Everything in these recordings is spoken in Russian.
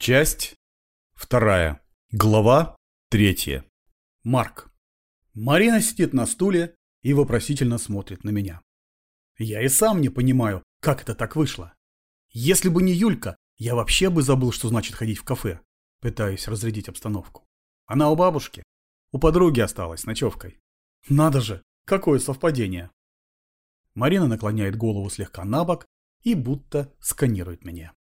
Часть вторая. Глава третья. Марк. Марина сидит на стуле и вопросительно смотрит на меня. Я и сам не понимаю, как это так вышло. Если бы не Юлька, я вообще бы забыл, что значит ходить в кафе. Пытаюсь разрядить обстановку. Она у бабушки. У подруги осталась ночевкой. Надо же, какое совпадение. Марина наклоняет голову слегка на бок и будто сканирует меня.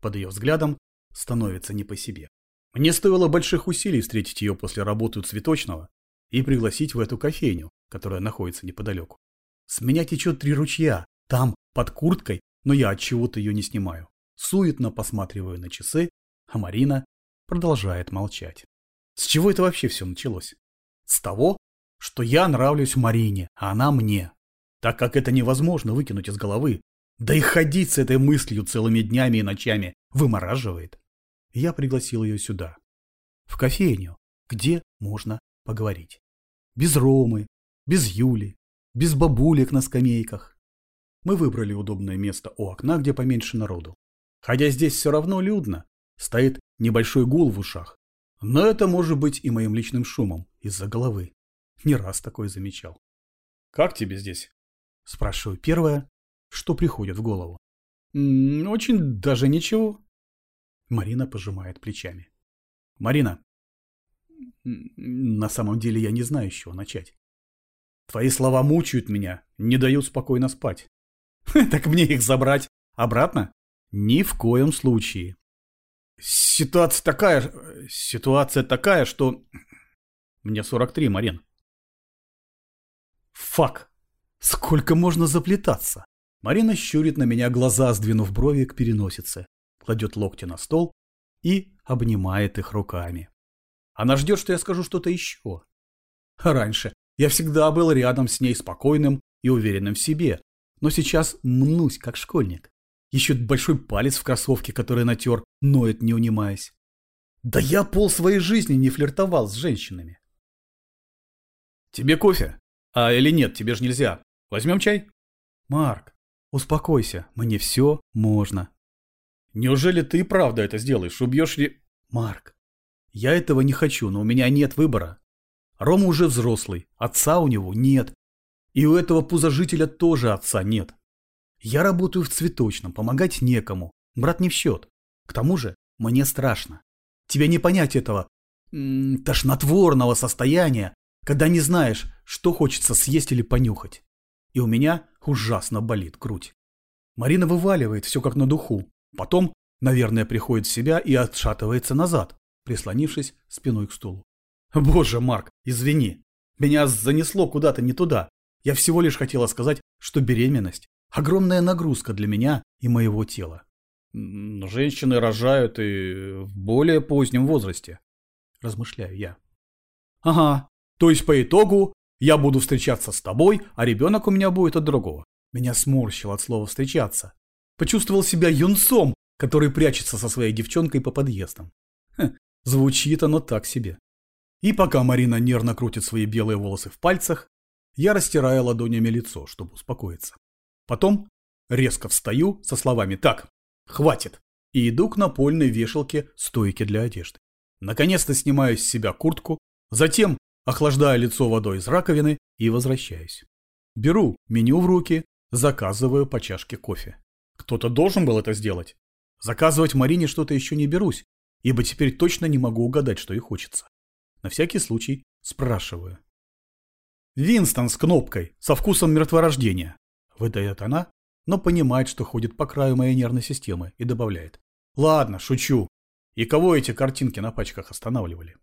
Под ее взглядом становится не по себе. Мне стоило больших усилий встретить ее после работы у цветочного и пригласить в эту кофейню, которая находится неподалеку. С меня течет три ручья, там, под курткой, но я от чего-то ее не снимаю. Суетно посматриваю на часы, а Марина продолжает молчать. С чего это вообще все началось? С того, что я нравлюсь Марине, а она мне. Так как это невозможно выкинуть из головы, да и ходить с этой мыслью целыми днями и ночами вымораживает. Я пригласил ее сюда, в кофейню, где можно поговорить. Без Ромы, без Юли, без бабулек на скамейках. Мы выбрали удобное место у окна, где поменьше народу. Хотя здесь все равно людно, стоит небольшой гул в ушах. Но это может быть и моим личным шумом из-за головы. Не раз такое замечал. «Как тебе здесь?» Спрашиваю первое, что приходит в голову. «Очень даже ничего». Марина пожимает плечами. «Марина, на самом деле я не знаю, с чего начать. Твои слова мучают меня, не дают спокойно спать. Так мне их забрать обратно? Ни в коем случае. Ситуация такая, ситуация такая, что... Мне 43, Марин. Фак. Сколько можно заплетаться? Марина щурит на меня глаза, сдвинув брови к переносице, кладет локти на стол и обнимает их руками. Она ждет, что я скажу что-то еще. Раньше я всегда был рядом с ней спокойным и уверенным в себе, но сейчас мнусь, как школьник. Еще большой палец в кроссовке, который натер, ноет, не унимаясь. Да я пол своей жизни не флиртовал с женщинами. Тебе кофе? А или нет, тебе же нельзя. Возьмем чай? Марк, успокойся, мне все можно. Неужели ты правда это сделаешь? Убьешь ли... Марк, я этого не хочу, но у меня нет выбора. Рома уже взрослый, отца у него нет. И у этого пузожителя тоже отца нет. Я работаю в цветочном, помогать некому. Брат не в счет. К тому же, мне страшно. Тебе не понять этого м -м, тошнотворного состояния, когда не знаешь, что хочется съесть или понюхать. И у меня ужасно болит грудь. Марина вываливает все как на духу. Потом, наверное, приходит в себя и отшатывается назад, прислонившись спиной к стулу. Боже, Марк, извини. Меня занесло куда-то не туда. Я всего лишь хотела сказать, что беременность – огромная нагрузка для меня и моего тела. Женщины рожают и в более позднем возрасте, размышляю я. Ага, то есть по итогу я буду встречаться с тобой, а ребенок у меня будет от другого. Меня сморщило от слова «встречаться». Почувствовал себя юнцом, который прячется со своей девчонкой по подъездам. Хм, звучит оно так себе. И пока Марина нервно крутит свои белые волосы в пальцах, я растираю ладонями лицо, чтобы успокоиться. Потом резко встаю со словами «Так, хватит!» и иду к напольной вешалке стойки для одежды. Наконец-то снимаю с себя куртку, затем охлаждаю лицо водой из раковины и возвращаюсь. Беру меню в руки, заказываю по чашке кофе. Кто-то должен был это сделать. Заказывать Марине что-то еще не берусь, ибо теперь точно не могу угадать, что ей хочется. На всякий случай спрашиваю. Винстон с кнопкой, со вкусом мертворождения. Выдает она, но понимает, что ходит по краю моей нервной системы и добавляет. Ладно, шучу. И кого эти картинки на пачках останавливали?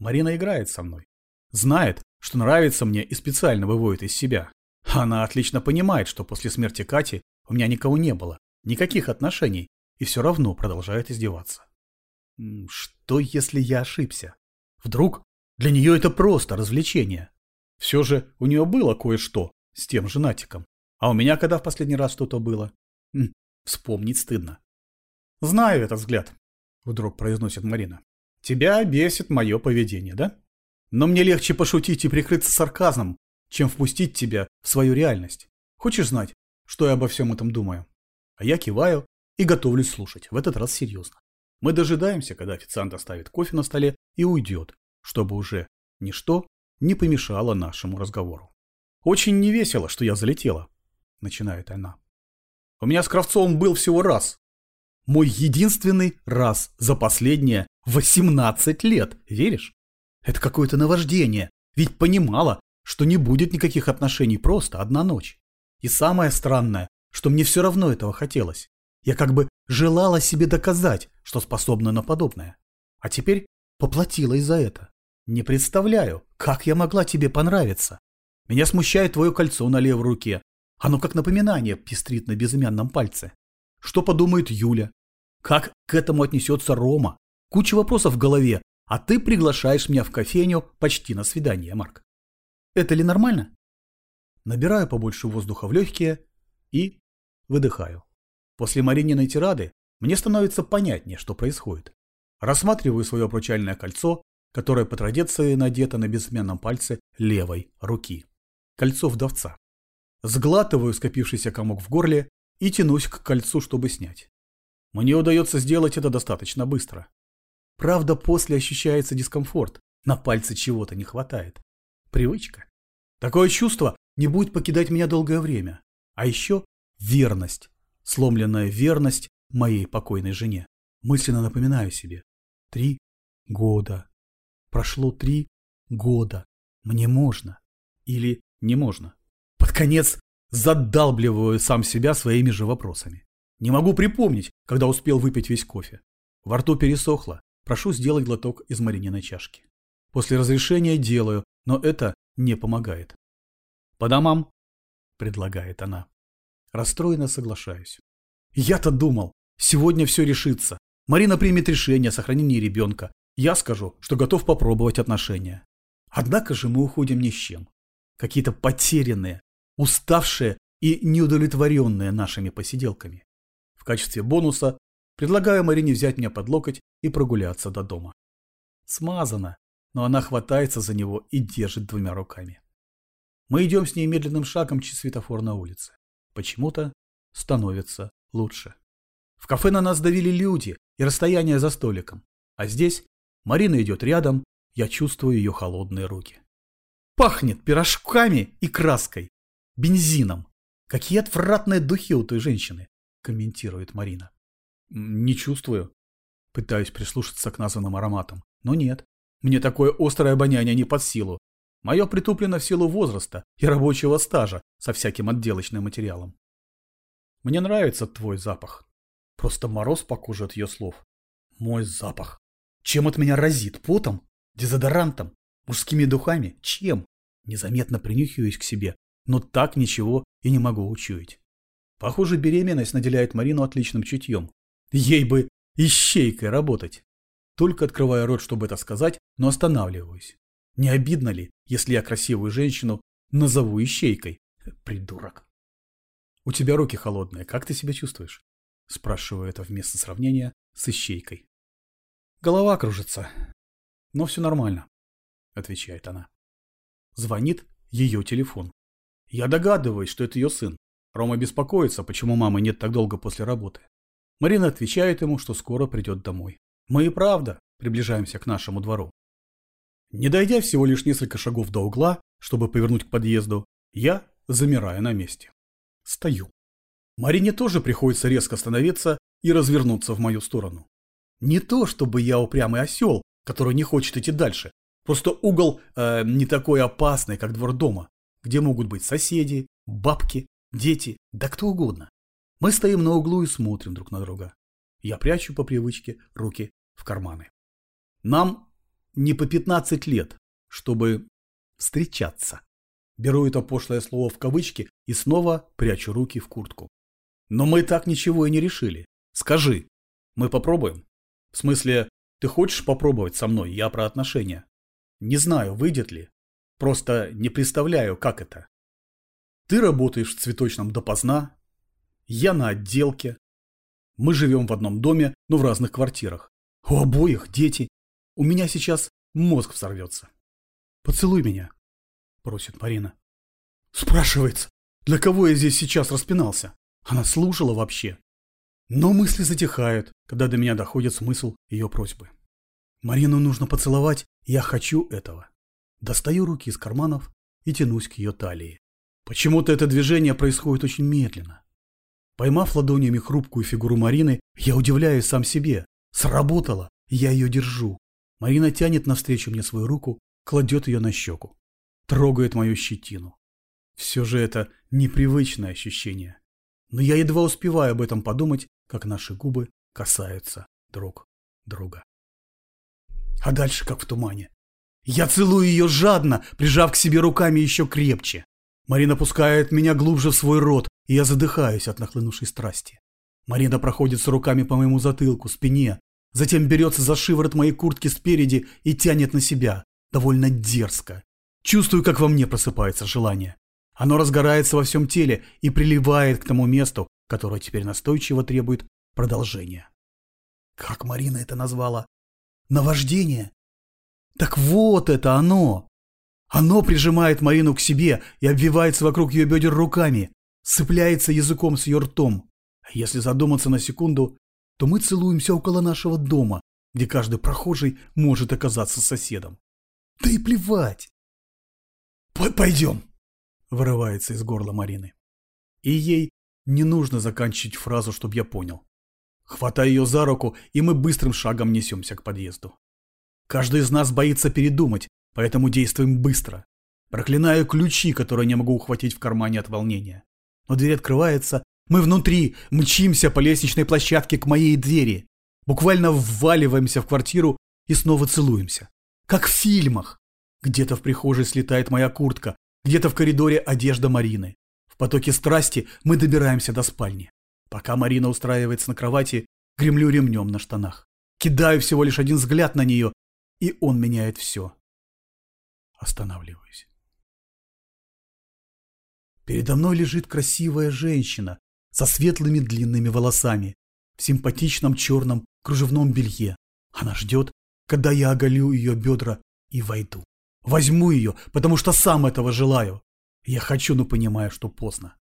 Марина играет со мной. Знает, что нравится мне и специально выводит из себя. Она отлично понимает, что после смерти Кати у меня никого не было, никаких отношений, и все равно продолжает издеваться. Что, если я ошибся? Вдруг для нее это просто развлечение? Все же у нее было кое-что с тем женатиком. А у меня когда в последний раз что-то было? Хм, вспомнить стыдно. Знаю этот взгляд, вдруг произносит Марина. Тебя бесит мое поведение, да? Но мне легче пошутить и прикрыться сарказмом, чем впустить тебя в свою реальность. Хочешь знать, что я обо всем этом думаю? А я киваю и готовлюсь слушать, в этот раз серьезно. Мы дожидаемся, когда официант оставит кофе на столе и уйдет, чтобы уже ничто не помешало нашему разговору. «Очень невесело, что я залетела», — начинает она. «У меня с Кравцовым был всего раз. Мой единственный раз за последние 18 лет, веришь? Это какое-то наваждение, ведь понимала, что не будет никаких отношений, просто одна ночь. И самое странное, что мне все равно этого хотелось. Я как бы желала себе доказать, что способна на подобное. А теперь поплатилась за это. Не представляю, как я могла тебе понравиться. Меня смущает твое кольцо на левой руке. Оно как напоминание пестрит на безымянном пальце. Что подумает Юля? Как к этому отнесется Рома? Куча вопросов в голове, а ты приглашаешь меня в кофейню почти на свидание, Марк. Это ли нормально? Набираю побольше воздуха в легкие и выдыхаю. После Марининой тирады мне становится понятнее, что происходит. Рассматриваю свое обручальное кольцо, которое по традиции надето на безымянном пальце левой руки. Кольцо вдовца. Сглатываю скопившийся комок в горле и тянусь к кольцу, чтобы снять. Мне удается сделать это достаточно быстро. Правда, после ощущается дискомфорт, на пальце чего-то не хватает. Привычка. Такое чувство не будет покидать меня долгое время. А еще верность, сломленная верность моей покойной жене. Мысленно напоминаю себе. Три года. Прошло три года. Мне можно. Или не можно. Под конец задалбливаю сам себя своими же вопросами. Не могу припомнить, когда успел выпить весь кофе. Во рту пересохло. Прошу сделать глоток из Марининой чашки. После разрешения делаю, но это не помогает. «По домам?» – предлагает она. Расстроенно соглашаюсь. Я-то думал, сегодня все решится. Марина примет решение о сохранении ребенка. Я скажу, что готов попробовать отношения. Однако же мы уходим ни с чем. Какие-то потерянные, уставшие и неудовлетворенные нашими посиделками. В качестве бонуса предлагаю Марине взять меня под локоть и прогуляться до дома. Смазано, но она хватается за него и держит двумя руками. Мы идем с ней медленным шагом через светофор на улице. Почему-то становится лучше. В кафе на нас давили люди и расстояние за столиком. А здесь Марина идет рядом, я чувствую ее холодные руки. Пахнет пирожками и краской, бензином. Какие отвратные духи у той женщины, комментирует Марина. Не чувствую. Пытаюсь прислушаться к названным ароматам, но нет. Мне такое острое обоняние не под силу. Мое притуплено в силу возраста и рабочего стажа со всяким отделочным материалом. Мне нравится твой запах. Просто мороз по коже от ее слов. Мой запах. Чем от меня разит? Потом? Дезодорантом? Мужскими духами? Чем? Незаметно принюхиваюсь к себе, но так ничего и не могу учуять. Похоже, беременность наделяет Марину отличным чутьем. Ей бы ищейкой работать. Только открываю рот, чтобы это сказать, но останавливаюсь. Не обидно ли, если я красивую женщину назову ищейкой? Придурок. У тебя руки холодные, как ты себя чувствуешь? Спрашиваю это вместо сравнения с ищейкой. Голова кружится. Но все нормально, отвечает она. Звонит ее телефон. Я догадываюсь, что это ее сын. Рома беспокоится, почему мамы нет так долго после работы. Марина отвечает ему, что скоро придет домой. Мы и правда приближаемся к нашему двору. Не дойдя всего лишь несколько шагов до угла, чтобы повернуть к подъезду, я замираю на месте. Стою. Марине тоже приходится резко остановиться и развернуться в мою сторону. Не то, чтобы я упрямый осел, который не хочет идти дальше. Просто угол э, не такой опасный, как двор дома, где могут быть соседи, бабки, дети, да кто угодно. Мы стоим на углу и смотрим друг на друга. Я прячу по привычке руки в карманы. Нам не по 15 лет, чтобы встречаться. Беру это пошлое слово в кавычки и снова прячу руки в куртку. Но мы так ничего и не решили. Скажи, мы попробуем? В смысле, ты хочешь попробовать со мной? Я про отношения. Не знаю, выйдет ли. Просто не представляю, как это. Ты работаешь в цветочном допоздна, я на отделке. Мы живем в одном доме, но в разных квартирах. У обоих дети. У меня сейчас мозг взорвется. Поцелуй меня, просит Марина. Спрашивается, для кого я здесь сейчас распинался? Она слушала вообще? Но мысли затихают, когда до меня доходит смысл ее просьбы. Марину нужно поцеловать, я хочу этого. Достаю руки из карманов и тянусь к ее талии. Почему-то это движение происходит очень медленно. Поймав ладонями хрупкую фигуру Марины, я удивляюсь сам себе. Сработало, я ее держу. Марина тянет навстречу мне свою руку, кладет ее на щеку. Трогает мою щетину. Все же это непривычное ощущение. Но я едва успеваю об этом подумать, как наши губы касаются друг друга. А дальше как в тумане. Я целую ее жадно, прижав к себе руками еще крепче. Марина пускает меня глубже в свой рот, и я задыхаюсь от нахлынувшей страсти. Марина проходит с руками по моему затылку, спине, затем берется за шиворот моей куртки спереди и тянет на себя, довольно дерзко. Чувствую, как во мне просыпается желание. Оно разгорается во всем теле и приливает к тому месту, которое теперь настойчиво требует продолжения. Как Марина это назвала? Наваждение? Так вот это оно! Оно прижимает Марину к себе и обвивается вокруг ее бедер руками, цепляется языком с ее ртом. А если задуматься на секунду, то мы целуемся около нашего дома, где каждый прохожий может оказаться соседом. Да и плевать. «Пойдем!» – вырывается из горла Марины. И ей не нужно заканчивать фразу, чтобы я понял. Хватаю ее за руку, и мы быстрым шагом несемся к подъезду. Каждый из нас боится передумать, поэтому действуем быстро. Проклинаю ключи, которые не могу ухватить в кармане от волнения. Но дверь открывается, мы внутри, мчимся по лестничной площадке к моей двери. Буквально вваливаемся в квартиру и снова целуемся. Как в фильмах. Где-то в прихожей слетает моя куртка, где-то в коридоре одежда Марины. В потоке страсти мы добираемся до спальни. Пока Марина устраивается на кровати, гремлю ремнем на штанах. Кидаю всего лишь один взгляд на нее, и он меняет все. Останавливаюсь. Передо мной лежит красивая женщина со светлыми длинными волосами, в симпатичном черном кружевном белье. Она ждет, когда я оголю ее бедра и войду. Возьму ее, потому что сам этого желаю. Я хочу, но понимаю, что поздно.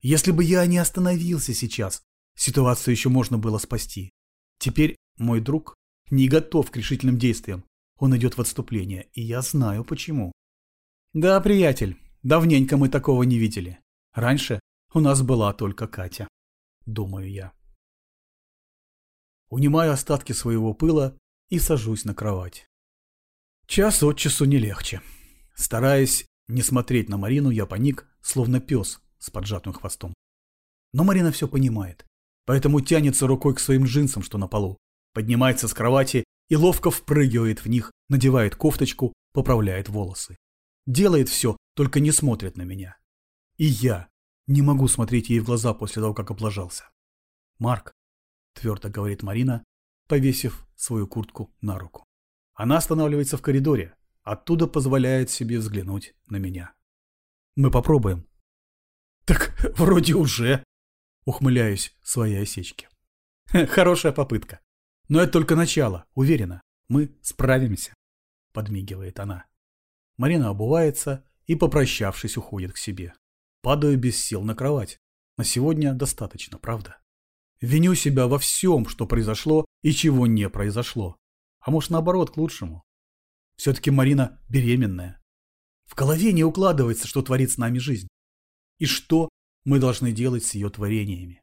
Если бы я не остановился сейчас, ситуацию еще можно было спасти. Теперь мой друг не готов к решительным действиям. Он идет в отступление, и я знаю почему. Да, приятель, давненько мы такого не видели. Раньше у нас была только Катя, думаю я. Унимаю остатки своего пыла и сажусь на кровать. Час от часу не легче. Стараясь не смотреть на Марину, я паник, словно пес с поджатым хвостом. Но Марина все понимает, поэтому тянется рукой к своим джинсам, что на полу, поднимается с кровати и ловко впрыгивает в них, надевает кофточку, поправляет волосы. Делает все, только не смотрит на меня. И я не могу смотреть ей в глаза после того, как облажался. «Марк», — твердо говорит Марина, повесив свою куртку на руку. Она останавливается в коридоре, оттуда позволяет себе взглянуть на меня. «Мы попробуем», так вроде уже. Ухмыляюсь своей осечке. Хорошая попытка. Но это только начало, уверена. Мы справимся. Подмигивает она. Марина обувается и, попрощавшись, уходит к себе. Падаю без сил на кровать. На сегодня достаточно, правда? Виню себя во всем, что произошло и чего не произошло. А может, наоборот, к лучшему. Все-таки Марина беременная. В голове не укладывается, что творит с нами жизнь и что мы должны делать с ее творениями.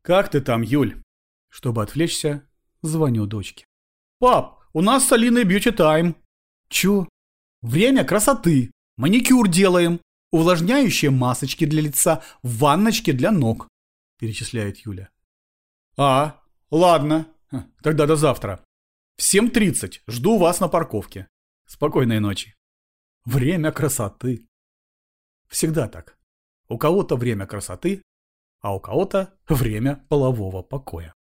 «Как ты там, Юль?» Чтобы отвлечься, звоню дочке. «Пап, у нас с Алиной бьюти-тайм». «Чё?» «Время красоты. Маникюр делаем. Увлажняющие масочки для лица, ванночки для ног», перечисляет Юля. «А, ладно. Тогда до завтра. В 7.30 жду вас на парковке. Спокойной ночи». Время красоты. Всегда так. У кого-то время красоты, а у кого-то время полового покоя.